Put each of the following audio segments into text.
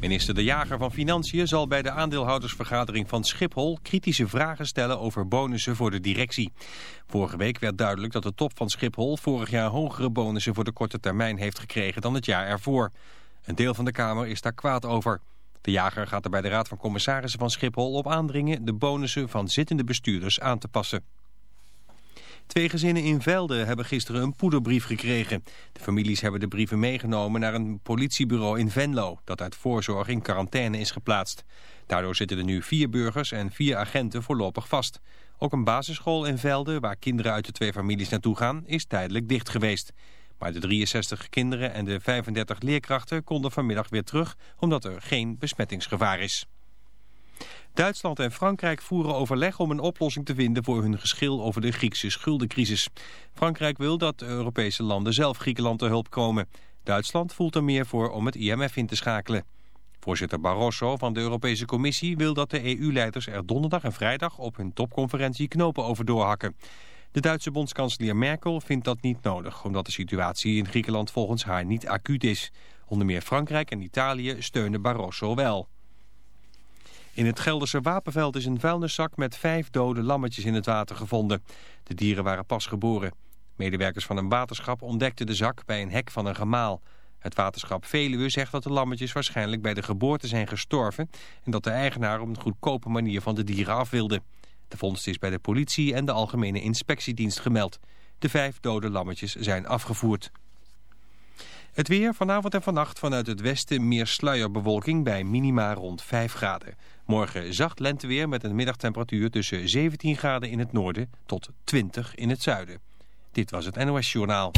Minister De Jager van Financiën zal bij de aandeelhoudersvergadering van Schiphol kritische vragen stellen over bonussen voor de directie. Vorige week werd duidelijk dat de top van Schiphol vorig jaar hogere bonussen voor de korte termijn heeft gekregen dan het jaar ervoor. Een deel van de Kamer is daar kwaad over. De Jager gaat er bij de Raad van Commissarissen van Schiphol op aandringen de bonussen van zittende bestuurders aan te passen. Twee gezinnen in Velde hebben gisteren een poederbrief gekregen. De families hebben de brieven meegenomen naar een politiebureau in Venlo... dat uit voorzorg in quarantaine is geplaatst. Daardoor zitten er nu vier burgers en vier agenten voorlopig vast. Ook een basisschool in Velde, waar kinderen uit de twee families naartoe gaan... is tijdelijk dicht geweest. Maar de 63 kinderen en de 35 leerkrachten konden vanmiddag weer terug... omdat er geen besmettingsgevaar is. Duitsland en Frankrijk voeren overleg om een oplossing te vinden voor hun geschil over de Griekse schuldencrisis. Frankrijk wil dat de Europese landen zelf Griekenland te hulp komen. Duitsland voelt er meer voor om het IMF in te schakelen. Voorzitter Barroso van de Europese Commissie wil dat de EU-leiders er donderdag en vrijdag op hun topconferentie knopen over doorhakken. De Duitse bondskanselier Merkel vindt dat niet nodig, omdat de situatie in Griekenland volgens haar niet acuut is. Onder meer Frankrijk en Italië steunen Barroso wel. In het Gelderse Wapenveld is een vuilniszak met vijf dode lammetjes in het water gevonden. De dieren waren pas geboren. Medewerkers van een waterschap ontdekten de zak bij een hek van een gemaal. Het waterschap Veluwe zegt dat de lammetjes waarschijnlijk bij de geboorte zijn gestorven... en dat de eigenaar op een goedkope manier van de dieren af wilde. De vondst is bij de politie en de Algemene Inspectiedienst gemeld. De vijf dode lammetjes zijn afgevoerd. Het weer vanavond en vannacht vanuit het westen meer sluierbewolking bij minima rond 5 graden. Morgen zacht lenteweer met een middagtemperatuur tussen 17 graden in het noorden tot 20 in het zuiden. Dit was het NOS Journaal.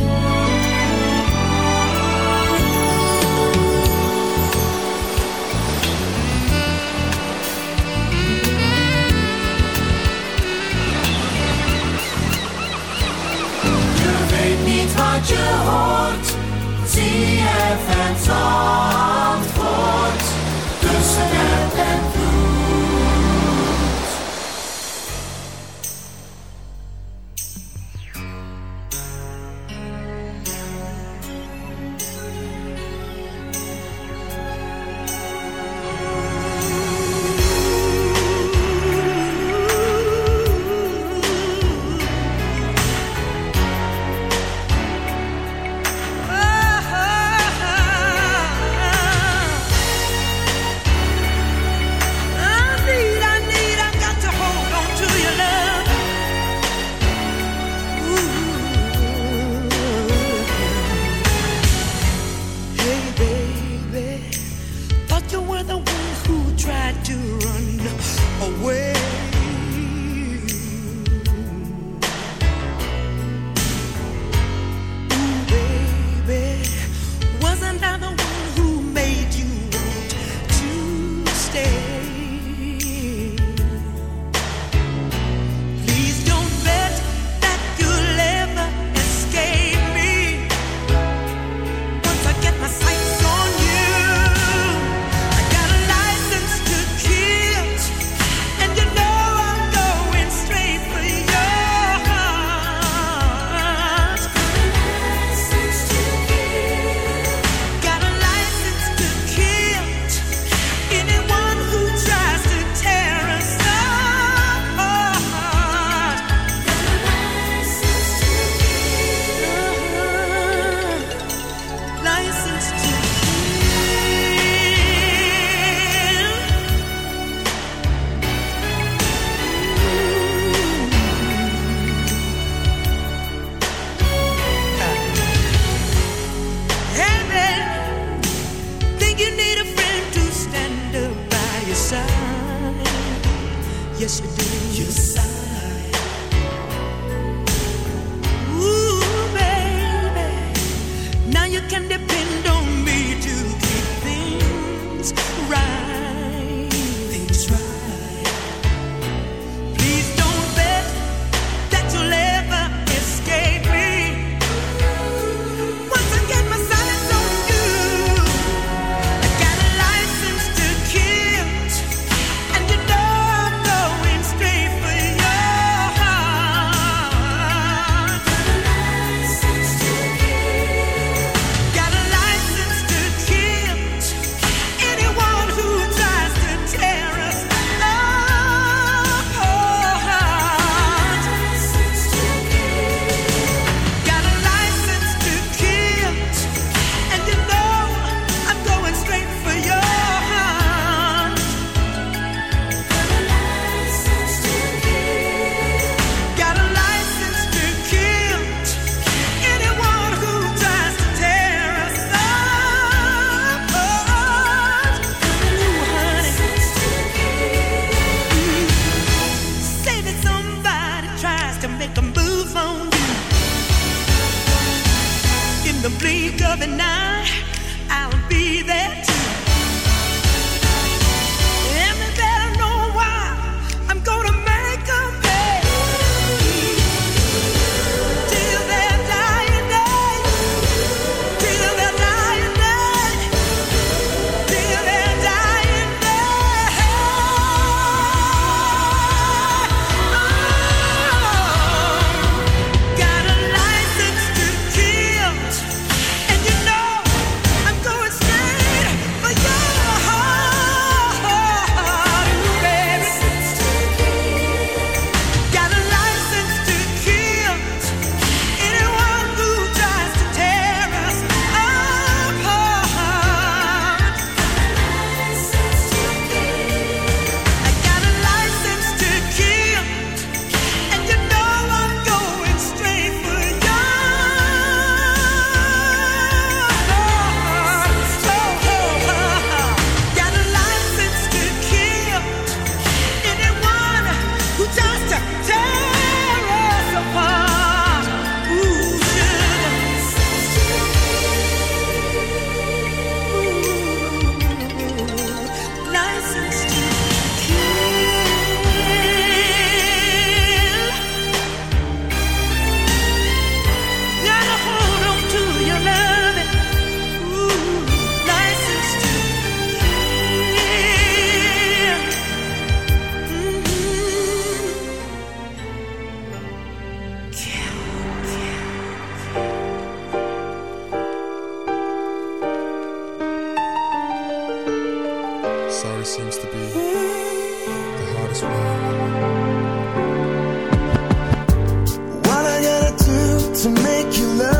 To make you love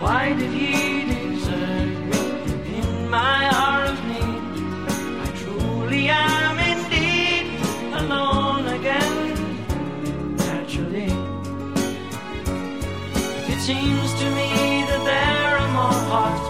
Why did he desert me in my hour of need? I truly am indeed alone again. Naturally, it seems to me that there are more hearts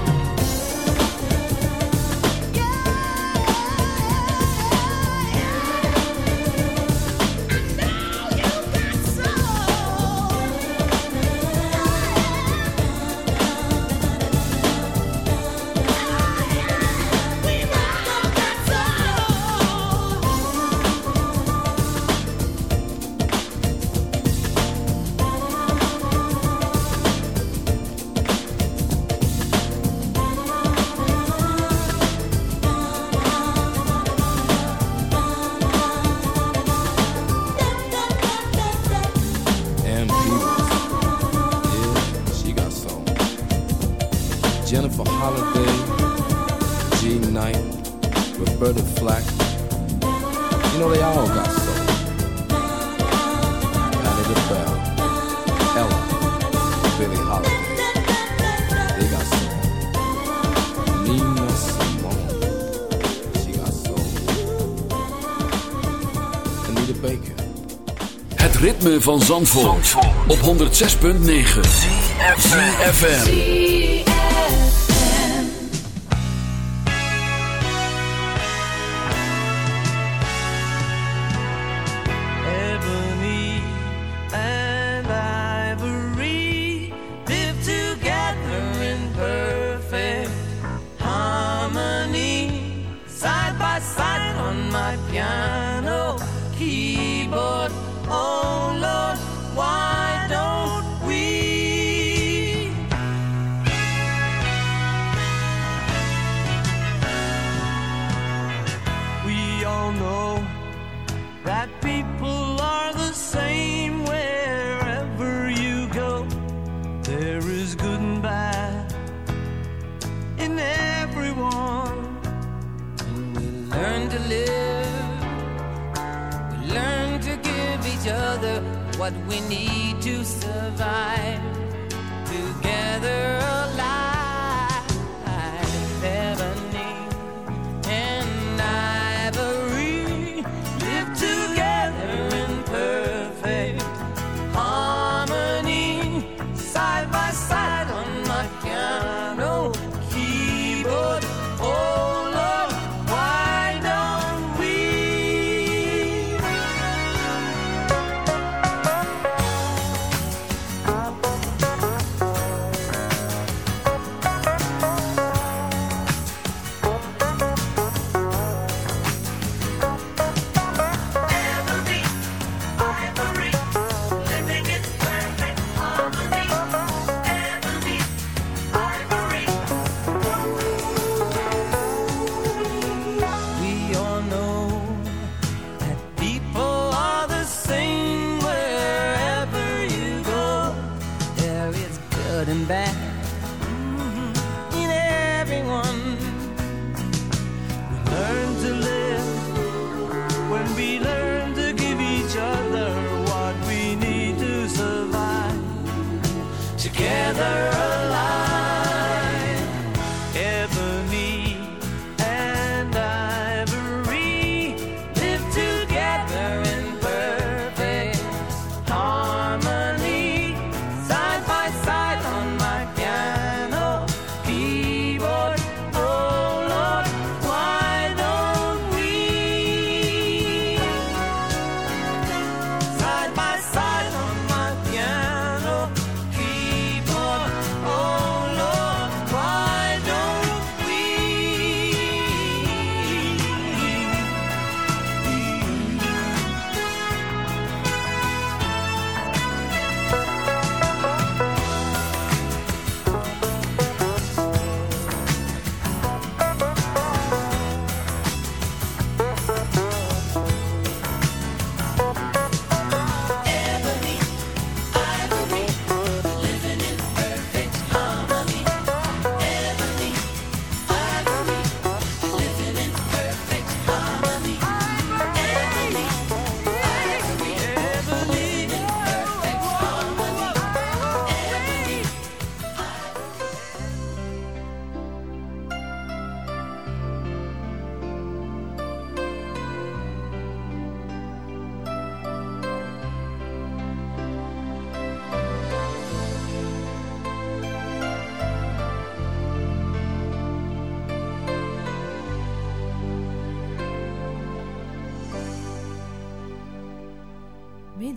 Holliday, G Knight, Roberta Flack. You know they all got soul. Patti LaBelle, Ella, Billie Holiday. They got soul. Nina Simone. She got soul. Anita Baker. Het ritme van Zandvoort, op 106.9 ZFM.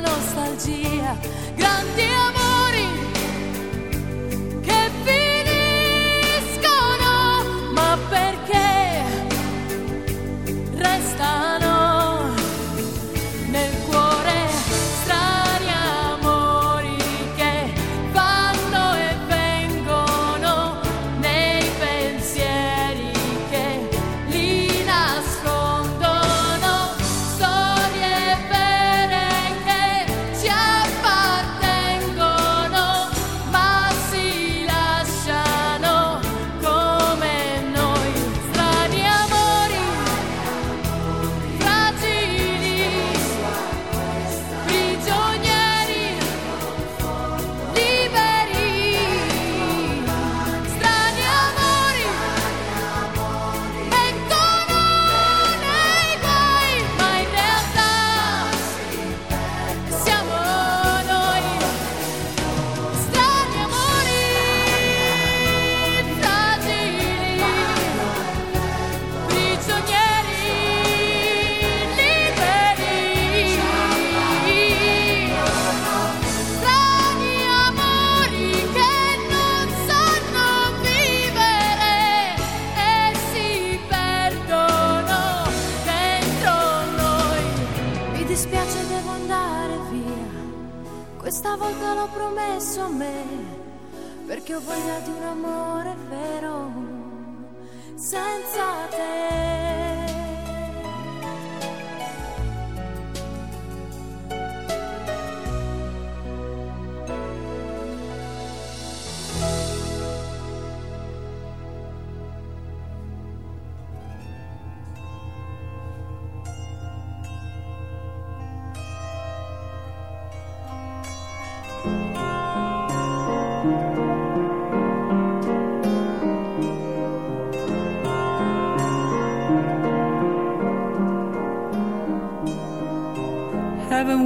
nostalgia. Grandi l'ho promesso a me perché ho voglia di un amore vero senza te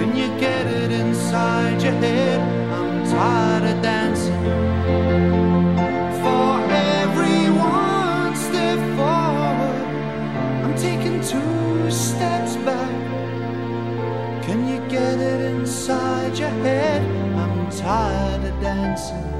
Can you get it inside your head? I'm tired of dancing. For every one step forward, I'm taking two steps back. Can you get it inside your head? I'm tired of dancing.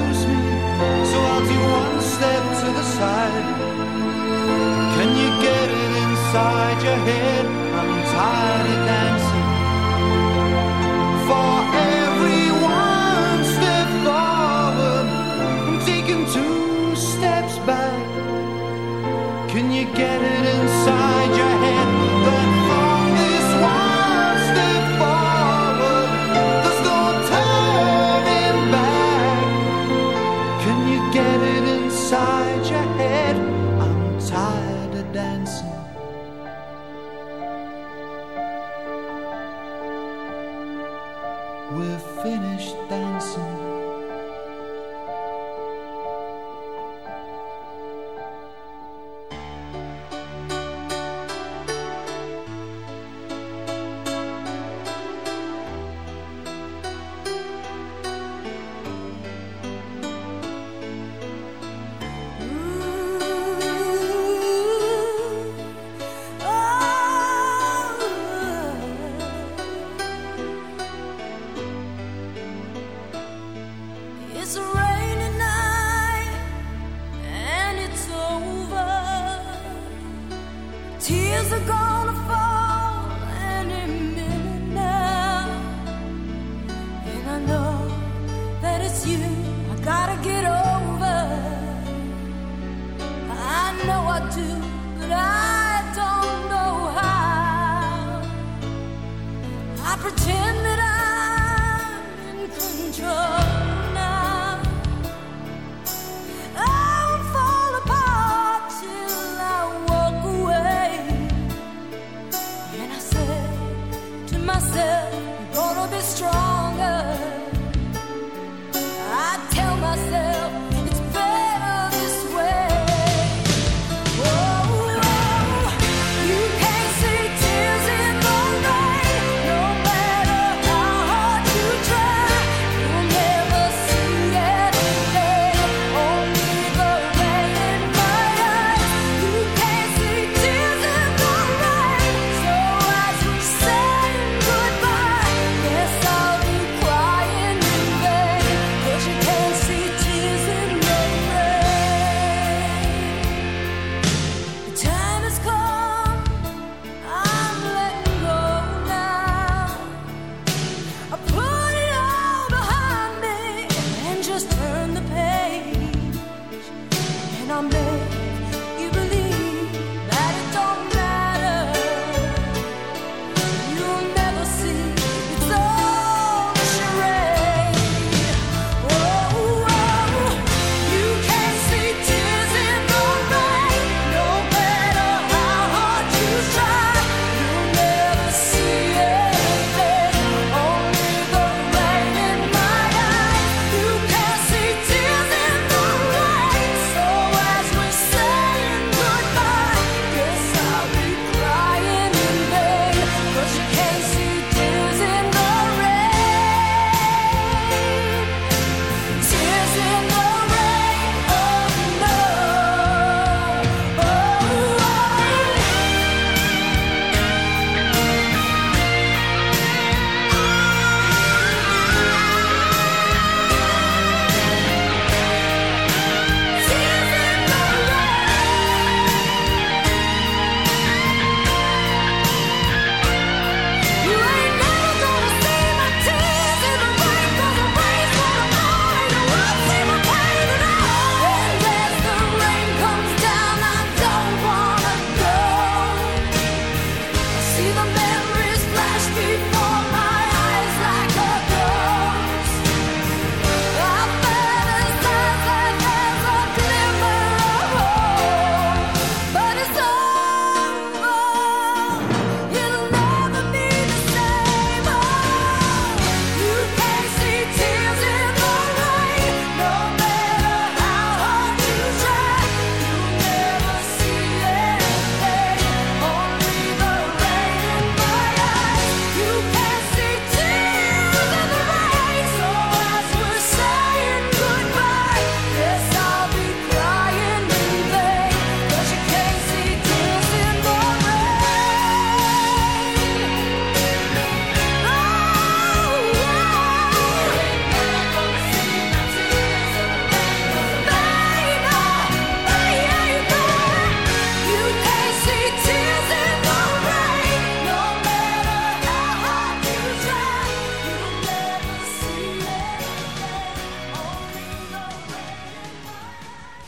So I'll take one step to the side. Can you get it inside your head? I'm tired of dancing. For every one step forward, I'm taking two steps back. Can you get it inside?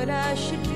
what I should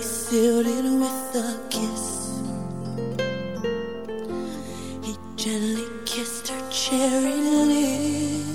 He sealed it with a kiss. He gently kissed her cherry lips.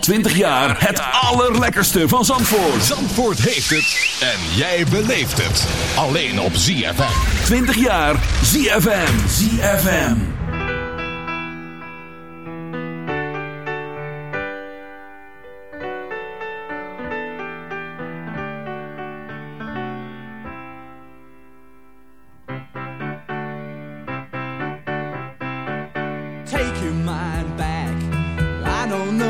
20 jaar het allerlekkerste van Zandvoort. Zandvoort heeft het en jij beleeft het. Alleen op ZFM. 20 jaar ZFM. ZFM. Take your mind back. I don't know.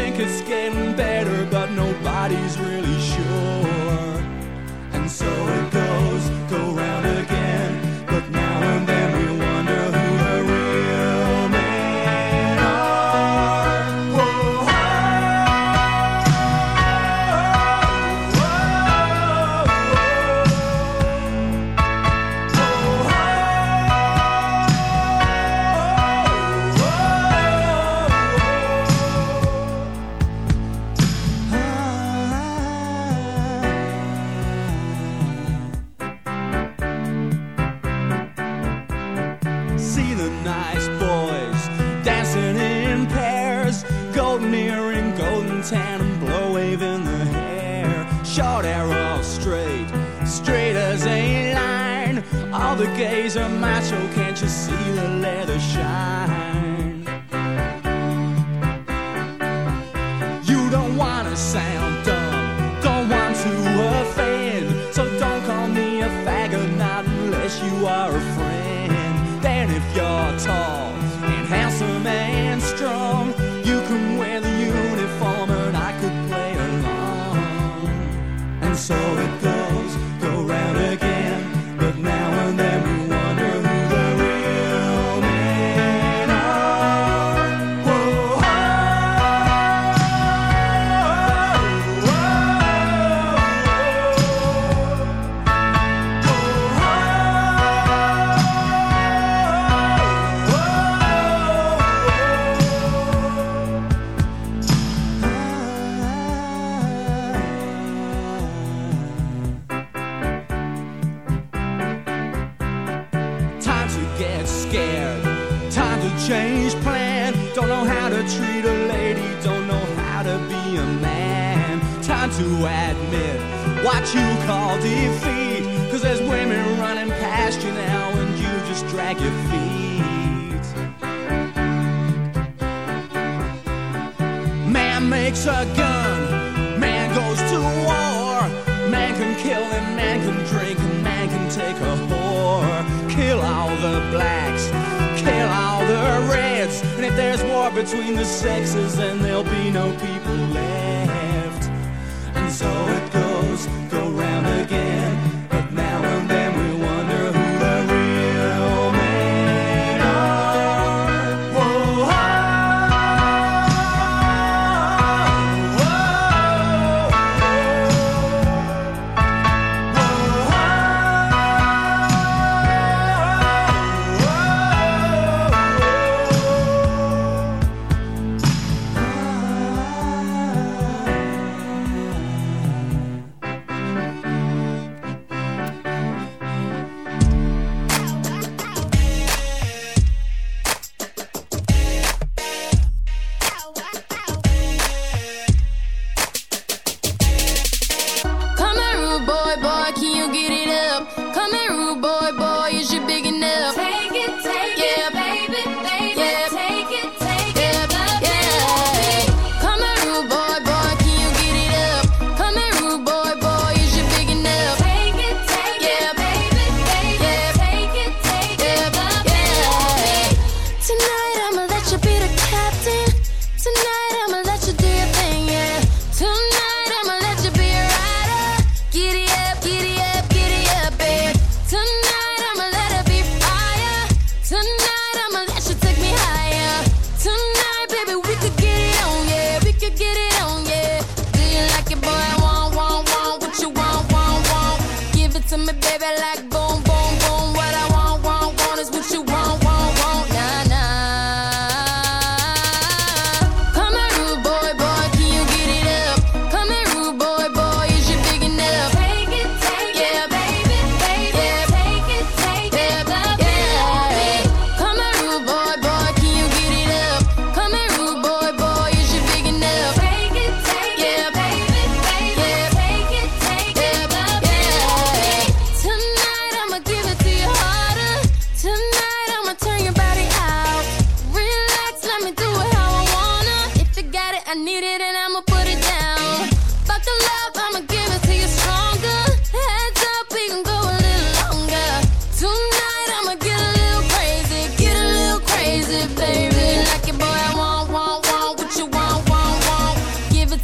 think it's getting better, but nobody's really sure. And so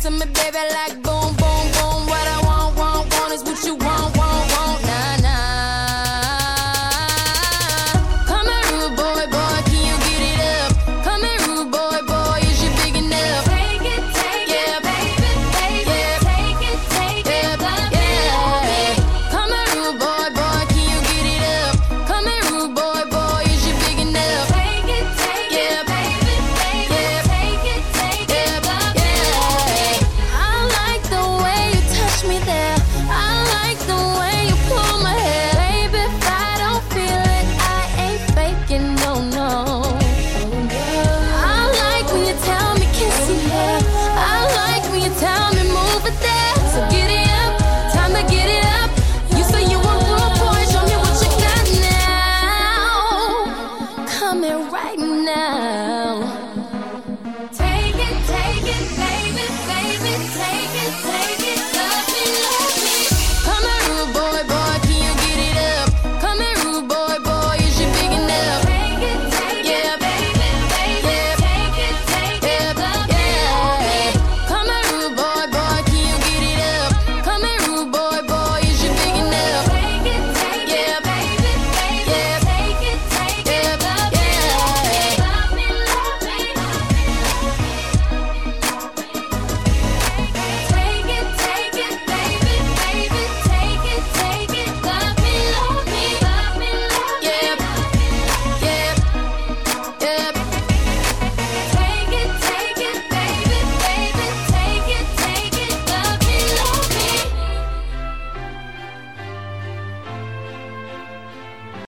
to me, baby, like boom, boom.